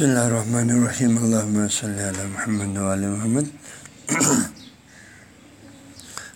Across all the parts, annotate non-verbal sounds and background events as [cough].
بسم اللہ الرحمن الرحیم اللہ صلی اللہ محمد علیہ محمد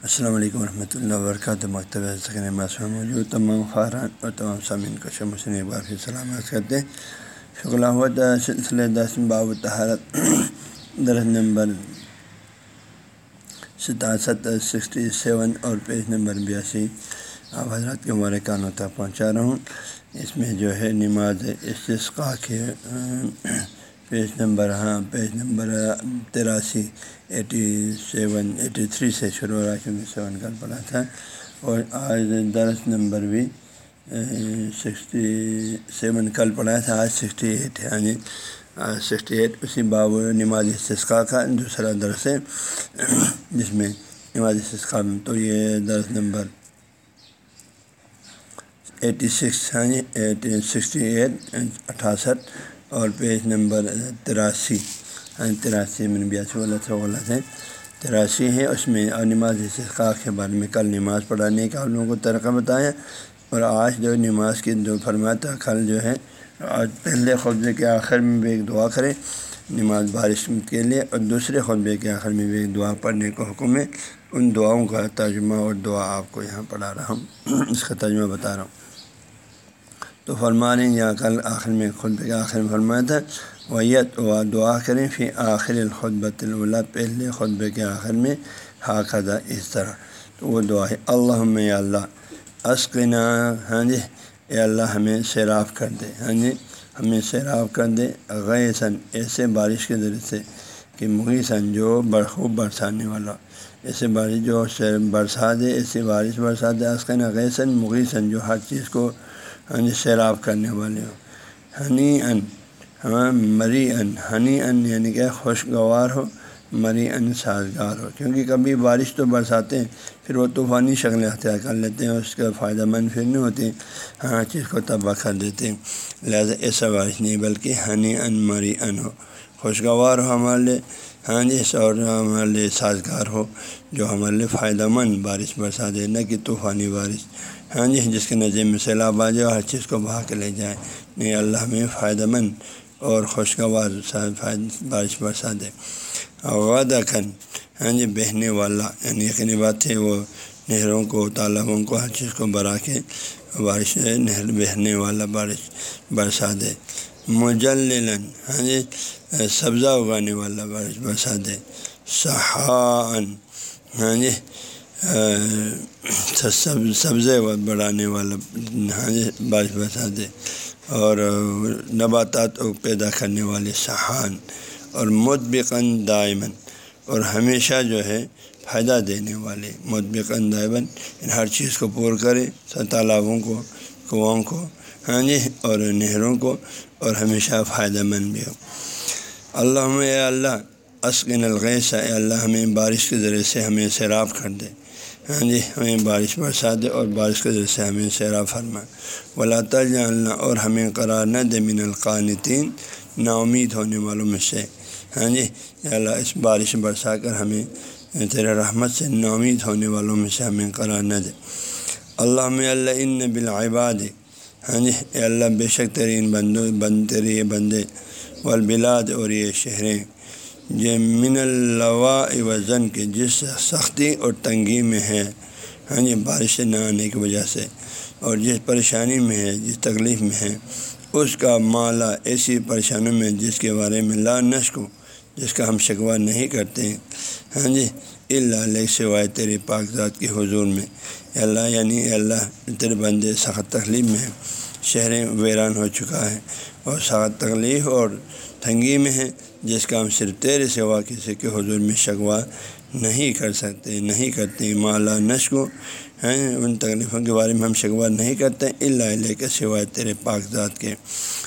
السلام علیکم ورحمۃ اللہ وبرکاتہ مکتب سکن موجود تمام خاران اور تمام سامعین کو شمسن ایک بار پھر سلامت کرتے ہیں شکل احمد سلسلہ دسم باب تہارت درخت نمبر ستاست سکسٹی سیون اور پیج نمبر بیاسی آپ حضرات کے مبارکانوں تک پہنچا رہا ہوں اس میں جو ہے نماز استثقاء کے، پیج نمبر ہاں پیج نمبر تراسی، ایٹی سیون، ایٹی تھری سے شروع ہو رہا ہے کیونکہ سیون کل پڑھا تھا۔ اور آج درس نمبر بھی سکسٹی سیون کل پڑھا تھا، آج سکسٹی ایٹ ہے یعنی سکسٹی ایٹ، اسی باب نماز استثقاء کا دوسرا درس ہے۔ جس میں نماز استثقاء میں، تو یہ درس نمبر ایٹی سکس یعنی ہاں جی ایٹی سکسٹی ایٹ اٹھاسٹھ اور پیج نمبر تراسی ہاں تراسی میں بیاسی والا تھا غلط ہے۔ تراسی ہے اس میں اور نماز استقاق کے بارے میں کل نماز پڑھانے کا آپ لوگوں کو ترقہ بتایا۔ اور آج جو نماز کی جو فرماتا، کل جو ہے، آج پہلے خطبے کے آخر میں بھی ایک دعا کرے نماز بارش کے لیے اور دوسرے خطبے کے آخر میں بھی ایک دعا پڑھنے کا حکم ہے۔ ان دعاؤں کا ترجمہ اور دعا آپ کو یہاں پڑھا رہا ہوں۔ اس کا ترجمہ بتا رہا ہوں۔ تو فرما رہے ہیں یا کل آخر میں خود کے آخر میں فرمایا تھا، ویت و دعا کریں پھر آخر الخطبۃ اللہ پہلے خطبے کے آخر میں حاقہ اس طرح۔ تو وہ دعا ہے اللہ اللہ عسقنا ہاں جی اے اللہ ہمیں سیراف کر دے۔ ہاں جی ہمیں سیراف کر دے۔ غیثن ایسے بارش کے ذریعے سے کہ مغیثن جو برخوب برسانے والا، ایسے بارش جو برسا دے، ایسی بارش برسا دے۔ عسقنا غیثن مغیثن جو ہر چیز کو ہاں جی سیراب کرنے والے ہو ہنی ان ہاں مری ان ہنی ان یعنی کہ خوشگوار ہو مری ان سازگار ہو۔ کیونکہ کبھی بارش تو برساتے ہیں، پھر وہ طوفانی شکلیں اختیار کر لیتے ہیں، اس کا فائدہ مند پھر نہیں ہوتی ہاں چیز کو تباہ کر دیتے ہیں۔ لہٰذا ایسا بارش نہیں، بلکہ ہنی ان مری ان ہو۔ خوشگوار ہو ہمارے لیے۔ ہاں جی اور ہمارے لیے سازگار ہو، جو ہمارے لیے فائدہ مند بارش برسا دے نہ کہ طوفانی بارش۔ ہاں جی جس کے نظر میں سیلاب آ جائے ہر چیز کو بہا کے لے جائے نہیں اللہ میں فائدہ مند اور خوشگوار بارش برسا دے۔ وعدہ کن ہاں جی بہنے والا یعنی یقینی بات ہے، وہ نہروں کو، تالابوں کو، ہر چیز کو برا کے بارش نہر بہنے والا بارش برسا دے۔ مجلن ہاں جی سبزہ اگانے والا بارش برسا دے۔ صحان ہاں جی سبزے بڑھانے والا ہاں جی بارش برسا دے۔ اور نباتات کو پیدا کرنے والے سہان اور متبقن دائمن اور ہمیشہ جو ہے فائدہ دینے والے۔ متبقن دائمن ہر چیز کو پور کرے، تالابوں کو کنواؤں کو ہاں جی اور نہروں کو، اور ہمیشہ فائدہ مند بھی ہو۔ اللہ اللہ اسکن الغیث اللہ ہمیں بارش کے ذریعے سے ہمیں سیراب کر دے۔ ہاں جی ہمیں بارش برسا دے اور بارش کے ذریعے سے ہمیں سیرا فرما ولا اللہ اور ہمیں قرار نہ دے من القانتین نا امید ہونے والوں میں سے۔ ہاں جی اللہ، اس بارش برسا کر ہمیں تیرے رحمت سے نا امید ہونے والوں میں سے ہمیں قرار نہ دے۔ اللہ میں اللہ، ان بالعباد۔ ہاں جی اللہ، بے شک تیری ان بندوں بند تیری یہ بندے، والبلاد اور یہ شہریں۔ یہ من اللہ وزن کے جس سختی اور تنگی میں ہے ہاں جی بارش نہ آنے کی وجہ سے، اور جس پریشانی میں ہے، جس تکلیف میں ہے، اس کا مالا ایسی پریشانیوں میں جس کے بارے میں لا نشق ہو جس کا ہم شکوہ نہیں کرتے ہیں ہاں جی اللہ علیہ سوائے تیرے ذات کے حضور میں۔ اللہ یعنی اللہ، تیرے بندے سخت تکلیف میں شہریں ویران ہو چکا ہے، اور سخت تکلیف اور تنگی میں ہے جس کا ہم صرف تیرے سوا کسی کے حضور میں شکوا نہیں کر سکتے، نہیں کرتے، مالا نشق ہیں؟ ان تکلیفوں کے بارے میں ہم شکوا نہیں کرتے اللہ علیہ کے سوائے تیرے پاک ذات کے۔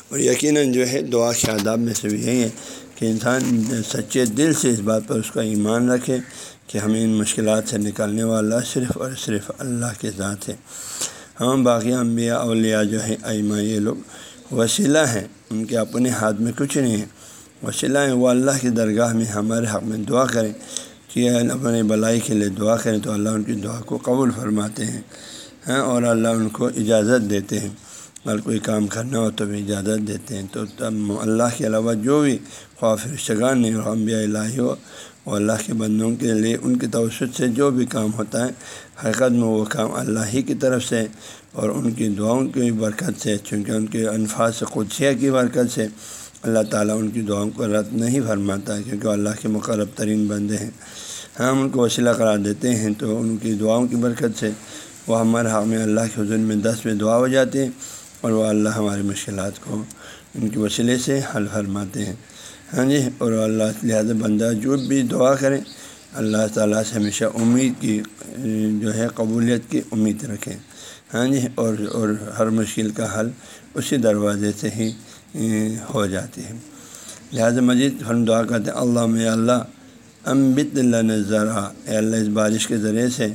اور یقیناً جو ہے، دعا کے آداب میں سے بھی یہی ہے کہ انسان سچے دل سے اس بات پر اس کا ایمان رکھے کہ ہمیں ان مشکلات سے نکالنے والا صرف اور صرف اللہ کے ذات ہے۔ ہم باقی انبیاء، اولیاء جو ہے ایما یہ لوگ وسیلہ ہیں، ان کے اپنے ہاتھ میں کچھ نہیں ہے۔ وسیلہ ہیں وہ اللہ کی درگاہ میں ہمارے حق میں دعا کریں۔ کہ اپنے بلائی کے لیے دعا کریں تو اللہ ان کی دعا کو قبول فرماتے ہیں ہاں اور اللہ ان کو اجازت دیتے ہیں۔ اگر کوئی کام کرنا ہو تو بھی اجازت دیتے ہیں۔ تو تب اللہ کے علاوہ جو بھی خواف شگان نے انبیاء الہی ہو، وہ اللہ کے بندوں کے لیے ان کے توسط سے جو بھی کام ہوتا ہے، حقیقت میں وہ کام اللہ ہی کی طرف سے، اور ان کی دعاؤں کی برکت سے، چونکہ ان کے انفاظ قدسیہ کی برکت سے۔ اللہ تعالیٰ ان کی دعاؤں کو رد نہیں فرماتا کیونکہ اللہ کے مقرب ترین بندے ہیں۔ ہم ان کو وسیلہ قرار دیتے ہیں تو ان کی دعاؤں کی برکت سے وہ ہمارے حق میں اللہ کے حضور میں دس میں دعا ہو جاتے ہیں اور وہ اللہ ہماری مشکلات کو ان کے وسیلے سے حل فرماتے ہیں۔ ہاں جی اور اللہ لہٰذا بندہ جو بھی دعا کریں اللہ تعالیٰ سے ہمیشہ امید کی، جو ہے قبولیت کی امید رکھیں ہاں جی اور اور ہر مشکل کا حل اسی دروازے سے ہی ہو جاتی ہے۔ لہٰذا مجید ہم دعا کرتے ہیں، اللہ میں اللہ امبت اللہ نظر اللہ، اس بارش کے ذریعے سے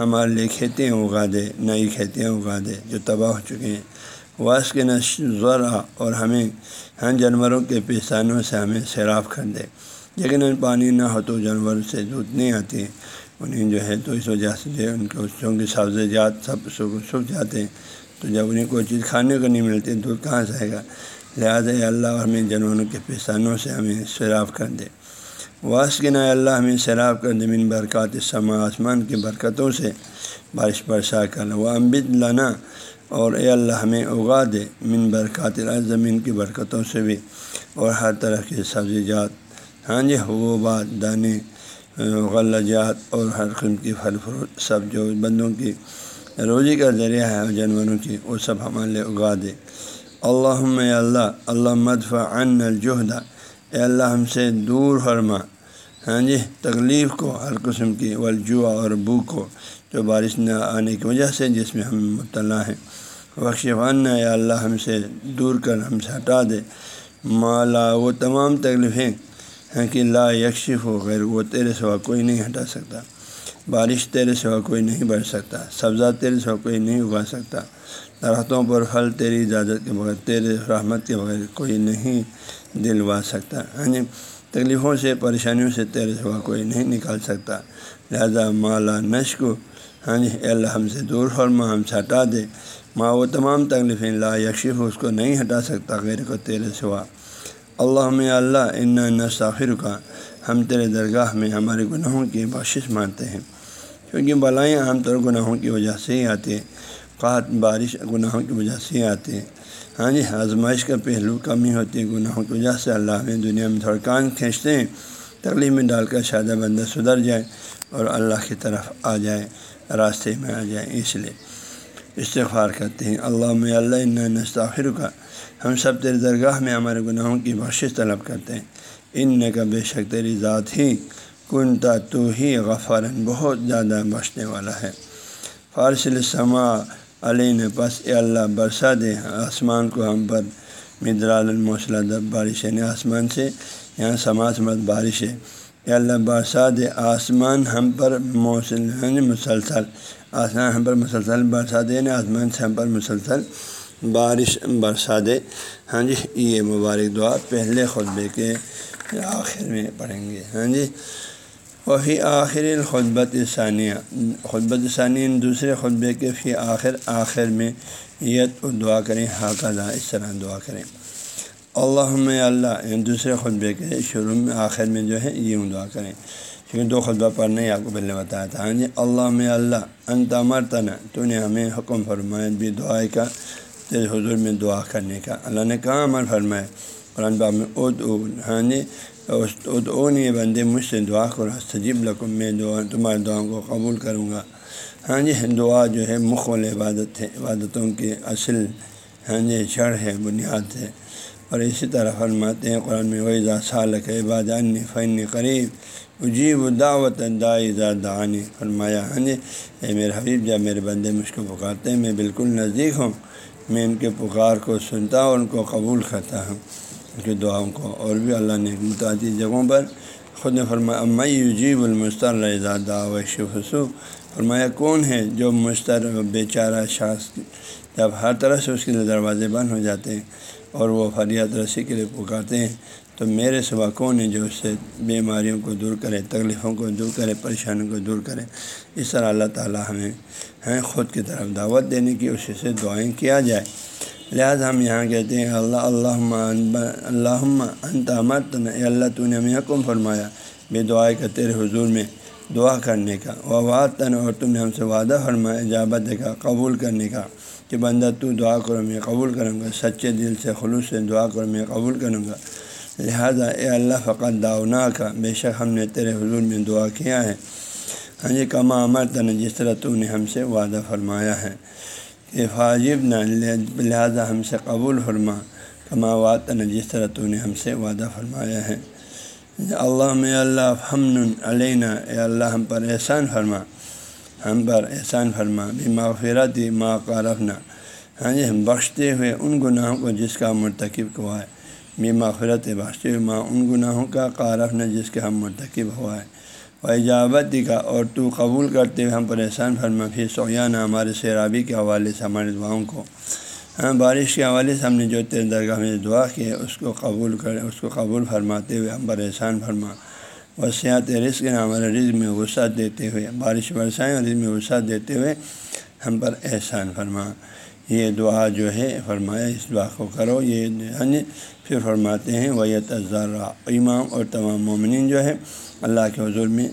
ہمارے لیے کھیتیں اگا دے نئی کھیتیاں اگا دے جو تباہ ہو چکے ہیں۔ واس کے ذرا اور ہمیں ہاں جانوروں کے پیشانوں سے ہمیں سیراب کر دے۔ لیکن پانی نہ ہو تو جانور سے دودھ نہیں آتی۔ انہیں جو ہے تو اس وجہ سے جو ان کو چونکہ سبزیات سب سوکھ جاتے ہیں۔ تو جب انہیں کوئی چیز کھانے کو نہیں ملتی، دودھ کہاں سے آئے گا؟ لہٰذا اللہ ہمیں جانوروں کے پیشانوں سے ہمیں سیراب کر دے۔ واس کے نئے اللہ ہمیں سیراب کر دے من برکات سما آسمان کی برکتوں سے بارش برسا کر۔ وہ امبد لانا اور اے اللہ ہمیں اگا دے من برکات زمین کی برکتوں سے بھی اور ہر طرح کے سبزی جات ہاں جی حبوبات، دانے، غلجات اور ہر قسم کی پھل فروٹ سب جو بندوں کی روزی کا ذریعہ ہے جانوروں کی، وہ سب ہمارے لیے اگا دے۔ اللہ اللہ اللہ مدفع ان الجہدہ اے اللہ، ہم سے دور فرما۔ ہاں جی تکلیف کو، ہر قسم کی ولجوا اور بو کو، جو بارش نہ آنے کی وجہ سے، جس میں ہم مبتلا ہیں۔ بخشان یا اللہ، ہم سے دور کر، ہم سے ہٹا دے۔ مالا وہ تمام تکلیفیں ہیں کہ لا یکشف ہو غیر، وہ تیرے سوا کوئی نہیں ہٹا سکتا۔ بارش تیرے سوا کوئی نہیں بڑھ سکتا، سبزہ تیرے سوا کوئی نہیں اگا سکتا، درختوں پر پھل تیری اجازت کے بغیر، تیرے رحمت کے بغیر کوئی نہیں دلوا سکتا ہاں جی تکلیفوں سے، پریشانیوں سے تیرے سوا کوئی نہیں نکال سکتا۔ لہذا مالا نشق ہاں جی اللہ، ہم سے دور فرما، ہم سے ہٹا دے۔ ماں وہ تمام تکلیفیں لا یکشف، اس کو نہیں ہٹا سکتا غیر کو تیرے سوا۔ اللہ اللہ ان نصافر کا ہم تیرے درگاہ میں ہمارے گناہوں کی بخشش مانتے ہیں۔ کیونکہ بلائیں عام طور گناہوں کی وجہ سے ہی آتی ہیں۔ قات، بارش گناہوں کی وجہ سے ہی آتی ہیں۔ ہاں جی آزمائش کا پہلو کمی ہوتی ہے گناہوں کی وجہ سے اللہ ہمیں دنیا میں تھوڑا کان کھینچتے ہیں۔ تکلیف میں ڈال کر شادہ بندہ سدھر جائے اور اللہ کی طرف آ جائے، راستے میں آ جائیں اس لیے استغفار کرتے ہیں۔ اللہ میں اللہ نستاخر کا ہم سب تیرے درگاہ میں ہمارے گناہوں کی بخشش طلب کرتے ہیں۔ ان کا بے شک تیری ذات ہی کنتا تو ہی غفارن بہت زیادہ بخشنے والا ہے۔ فارس السما علی نے پس اے اللہ برسا دے، آسمان کو ہم پر مدرال الموصلہ دب بارش یعنی آسمان سے یہاں سماعت مت بارش ہے۔ اے اللہ برسا دے، آسمان ہم پر موصل یعنی مسلسل۔ آسمان ہم پر مسلسل برسا دے یعنی آسمان سے ہم پر مسلسل بارش برسا دے۔ ہاں جی یہ مبارک دعا پہلے خطبے کے آخر میں پڑھیں گے۔ ہاں جی؟ وہی آخر الخطبت ثانیہ خطبت ثانیہ دوسرے خطبے کے فی آخر آخر میں یت دعا کریں حاقہ اس طرح دعا کریں۔ اللہ اللہ یعنی دوسرے خطبے کے شروع میں، آخر میں جو ہے، یوں دعا کریں۔ کیونکہ دو خطبہ پڑھنے آپ کو پہلے بتایا تھا۔ ہاں جی؟ اللہ اللہ، انت مرتنا تو نے ہمیں حکم فرمایا بھی دعائے کا، تیرے حضور میں دعا کرنے کا۔ اللہ نے کہاں عمل فرمایا؟ قرآن پاک میں اد ہاں جی ادعون یہ بندے مجھ سے دعا کرو سجیب لکم، میں دعا، تمہارے دعاؤں کو قبول کروں گا۔ ہاں جی دعا جو ہے مخل عبادت ہے، عبادتوں کی اصل ہاں جی جڑ ہے، بنیاد ہے۔ اور اسی طرح فرماتے ہیں قرآن میں وہی سالک عباد فن قریب اجیب دعوت دا دعانی فرمایا ہاں جی اے میرے حبیب، جب میرے بندے مجھ کو پکارتے ہیں، میں بالکل نزدیک ہوں، میں ان کے پکار کو سنتا ہوں، ان کو قبول کرتا ہوں۔ کی دعاؤں کو اور بھی اللہ نے متعدد جگہوں پر خود نے فرمایا امائی یوجیب المستر رضا و حسو فرمایا، کون ہے جو مستر بے چارہ شخص جب ہر طرح سے اس کے لیے دروازے بند ہو جاتے ہیں اور وہ فریاد رسی کے لیے پکارتے ہیں، تو میرے سوا کون ہے جو اس سے بیماریوں کو دور کرے، تکلیفوں کو دور کرے، پریشانیوں کو دور کرے؟ اس طرح اللہ تعالیٰ ہمیں، ہیں خود کی طرف دعوت دینے کی، اسی سے دعائیں کیا جائے لہٰذا ہم یہاں کہتے ہیں، اللہ اللہ اللہ انت امرت اللہ تو نے ہمیں حکم فرمایا، بے دعائے کا تیرے حضور میں دعا کرنے کا واد تن اور تم نے ہم سے وعدہ فرمایا اجابت کا، قبول کرنے کا، کہ بندہ تو دعا کرو میں قبول کروں گا، سچے دل سے، خلوص سے دعا کرو میں قبول کروں گا۔ لہذا اے اللہ، فقط داؤنا کا، بے شک ہم نے تیرے حضور میں دعا کیا ہے۔ ہاں جی کما امر تن جس طرح تو نے ہم سے وعدہ فرمایا ہے۔ فاجب نہ، لہٰذا ہم سے قبول فرما، کما واتن جس طرح تو نے ہم سے وعدہ فرمایا ہے۔ اللہ میں اللہ ہم علینا، اے اللہ ہم پر احسان فرما۔ ہم پر احسان فرما۔ بھی مغفرت ما قارفنا ہاں جی ہم بخشتے ہوئے ان گناہوں کو جس کا مرتکب ہوا ہے۔ بھی مغفرت بخشتے ہوئے ماں ان گناہوں کا قارفنا جس کے ہم مرتکب ہوا ہے۔ وہ ایجابت کا اور تو قبول کرتے ہوئے ہم پر احسان فرما پھر سویانہ ہمارے سیرابی کے حوالے سے ہمارے دعاؤں کو ہاں بارش کے حوالے سے ہم نے جو تیرے درگاہ میں دعا کی ہے اس کو قبول کر، اس کو قبول فرماتے ہوئے ہم پر احسان فرما اور سیاحت رزق نے ہمارے رزق میں غصہ دیتے ہوئے، بارش برسائیں اور رزق میں غصہ دیتے ہوئے ہم پر احسان فرما یہ دعا جو ہے فرمایا اس دعا کو کرو۔ یہ پھر فرماتے ہیں وہ تجارہ امام اور تمام مومنین جو ہے اللہ کے حضور میں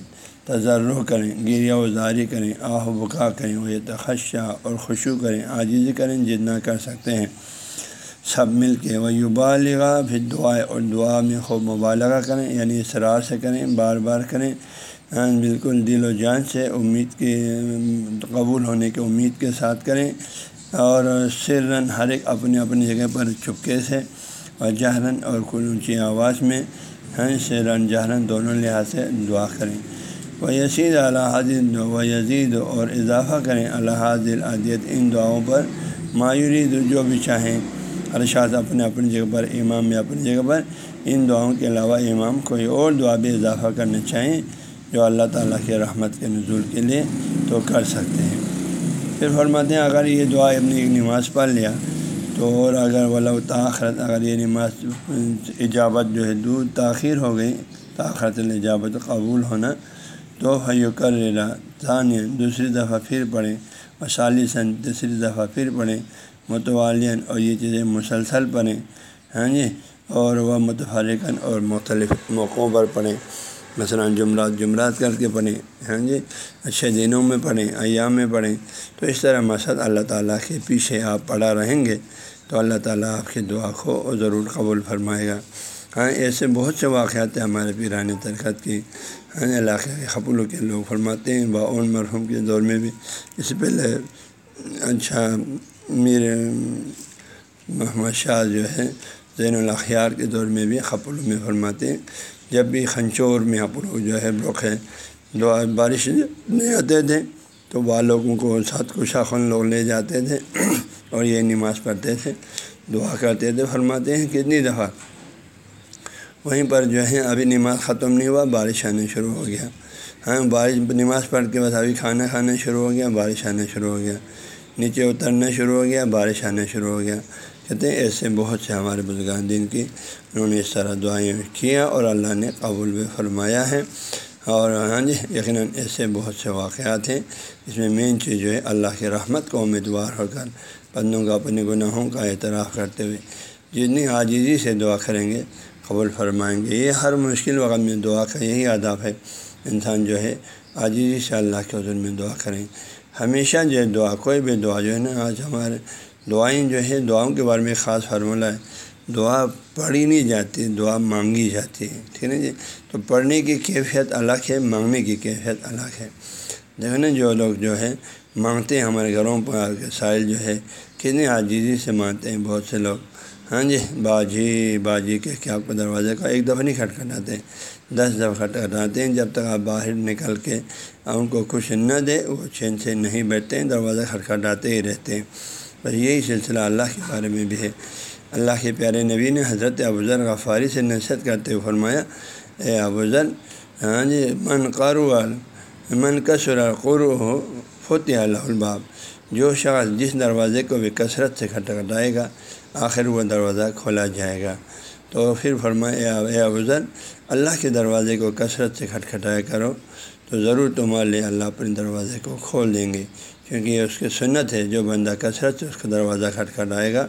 تجرح کریں گریا و زاری کریں آہ بکا کریں وہ تخشہ اور خوشو کریں عاجزی کریں جتنا کر سکتے ہیں۔ سب مل کے وہ یوبالغا پھر دعائیں اور دعا میں خوب مبالغہ کریں یعنی اسرار سے کریں بار بار کریں۔ ہاں، بالکل دل و جان سے امید کے قبول ہونے کے امید کے ساتھ کریں۔ اور سرن ہر ایک اپنی اپنی جگہ پر چپکے سے اور جہرن اور کل اونچی آواز میں ہاں سرن جہرن دونوں لحاظ سے دعا کریں۔ وہ یسید حاضر و یزید اور اضافہ کریں۔ اللہ حاضر عادیت ان دعاؤں پر مایوری جو بھی چاہیں۔ ارشاد اپنے اپنی جگہ پر، امام میں اپنی جگہ پر۔ ان دعاؤں کے علاوہ امام کوئی اور دعا بھی اضافہ کرنا چاہیں، جو اللہ تعالیٰ کے رحمت کے نزول کے لیے تو کر سکتے ہیں۔ پھر فرماتے ہیں، اگر یہ دعا اپنی ایک نماز پڑھ لیا تو اور اگر ولا تاخرت، اگر یہ نماز اجابت جو ہے دور تاخیر ہو گئی، تاخرت الجابت قبول ہونا تو حیو کر ثانیہ دوسری دفعہ پھر پڑھیں اور سالثاً تیسری دفعہ پھر پڑھیں متوالین اور یہ چیزیں مسلسل پڑھیں ہاں جی اور وہ متفرقن اور مختلف موقعوں پر پڑھیں۔ مثلاً جمرات جمرات کر کے پڑھیں ہاں جی؟ اچھے دنوں میں پڑھیں، ایام میں پڑھیں۔ تو اس طرح مقصد اللہ تعالیٰ کے پیچھے آپ پڑھا رہیں گے تو اللہ تعالیٰ آپ کی دعا کو ضرور قبول فرمائے گا۔ ہاں ایسے بہت سے واقعات ہیں ہمارے پیرانی ترکت کی۔ ہاں علاقے کے خپلوں کے لوگ فرماتے ہیں باون مرحوم کے دور میں بھی۔ اس سے پہلے اچھا میر، محمد شاہ جو ہے، زین الاخیار کے دور میں بھی خپلوں میں فرماتے ہیں۔ جب بھی خنچور میں خپلو جو ہے ہے، دعا، بارش نہیں آتے تھے تو وہ لوگوں کو سات کو شاخن لوگ لے جاتے تھے [clears throat] اور یہ نماز پڑھتے تھے، دعا کرتے تھے، فرماتے ہیں کتنی دفعہ۔ وہیں پر جو ہے ابھی نماز ختم نہیں ہوا، بارش آنا شروع ہو گیا۔ ہاں بارش، نماز پڑھ کے بس ابھی کھانا کھانا شروع ہو گیا، بارش آنا شروع ہو گیا۔ نیچے اترنا شروع ہو گیا، بارش آنا شروع ہو گیا۔ کہتے ہیں، ایسے بہت سے ہمارے بزرگان دین کی انہوں نے اس طرح دعائیں کیا اور اللہ نے قبول بھی فرمایا ہے۔ اور ہاں جی یقیناً ایسے بہت سے واقعات ہیں۔ اس میں مین چیز جو ہے، اللہ کی رحمت کو امیدوار ہو کر، بندوں کا اپنے گناہوں کا اعتراف کرتے ہوئے جتنی عاجزی سے دعا کریں گے، قبول فرمائیں گے۔ یہ ہر مشکل وقت میں دعا کا یہی اداب ہے۔ انسان جو ہے، عاجزی سے اللہ کے حضور میں دعا کریں۔ ہمیشہ جو ہے، دعا، کوئی بھی دعا جو ہے نا، آج ہمارے دعائیں جو ہے دعاؤں کے بارے میں خاص فارمولہ ہے۔ دعا پڑھی نہیں جاتی، دعا مانگی جاتی ہے، ٹھیک ہے جی؟ تو پڑھنے کی کیفیت الگ ہے، مانگنے کی کیفیت الگ ہے۔ دیکھو نا جو لوگ جو ہے مانگتے ہیں ہمارے گھروں پر، سائل جو ہے کتنی عاجزی سے مانگتے ہیں بہت سے لوگ۔ ہاں جی؟ باجی باجی کہہ کے آپ کو دروازے کا ایک دفعہ نہیں کھٹکھٹاتے۔ دس دفعہ کھٹکھٹاتے ہیں، جب تک آپ باہر نکل کے ان کو خوش نہ دے، وہ چین سے نہیں بیٹھتے ہیں دروازہ کھٹکھٹاتے ہی رہتے ہیں۔ بس یہی سلسلہ اللہ کے بارے میں بھی ہے۔ اللہ کے پیارے نبی نے حضرت ابوذر غفاری سے نصیحت کرتے ہوئے فرمایا، اے ابوذر ہاں جی من قرو من کثر قرو ہو فتح اللہ الباب۔ جو شخص جس دروازے کو بھی کثرت سے کھٹکھٹائے گا، آخر وہ دروازہ کھولا جائے گا۔ تو پھر فرمایا، اے افضل اللہ کے دروازے کو کثرت سے کھٹکھٹایا کرو۔ تو ضرور تمہارے لیے اللہ اپنے دروازے کو کھول دیں گے۔ کیونکہ یہ اس کی سنت ہے، جو بندہ کثرت سے اس کا دروازہ کھٹکھٹائے گا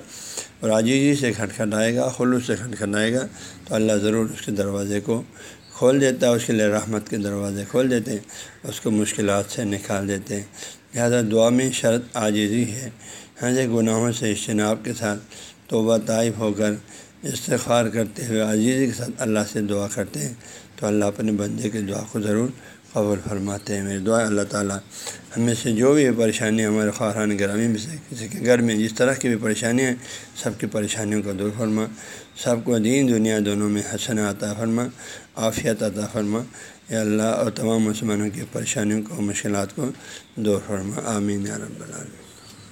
اور عجیزی سے کھٹکھٹائے گا، خلوص سے کھٹکھٹائے گا، تو اللہ ضرور اس کے دروازے کو کھول دیتا ہے، اس کے لیے رحمت کے دروازے کھول دیتے ہیں، اس کو مشکلات سے نکال دیتے ہیں۔ لہٰذا دعا میں شرط عاجزی ہے۔ ہاں جی گناہوں سے اجتناب کے ساتھ توبہ، طائف ہو کر استغفار کرتے ہوئے عزیزی کے ساتھ اللہ سے دعا کرتے ہیں۔ تو اللہ اپنے بندے کی دعا کو ضرور قبول فرماتے ہیں۔ میرے دعا اللہ تعالیٰ ہمیں سے جو بھی پریشانی ہمارے خواہان گرامی میں سے کسی کے گھر میں جس طرح کی بھی پریشانیاں ہیں، سب کی پریشانیوں کو دور فرما۔ سب کو دین دنیا دونوں میں حسن عطا فرما، عافیت عطا فرما۔ یا اللہ اور تمام مسلمانوں کی پریشانیوں کو، مشکلات کو دور فرما۔ آمین رب العالمین۔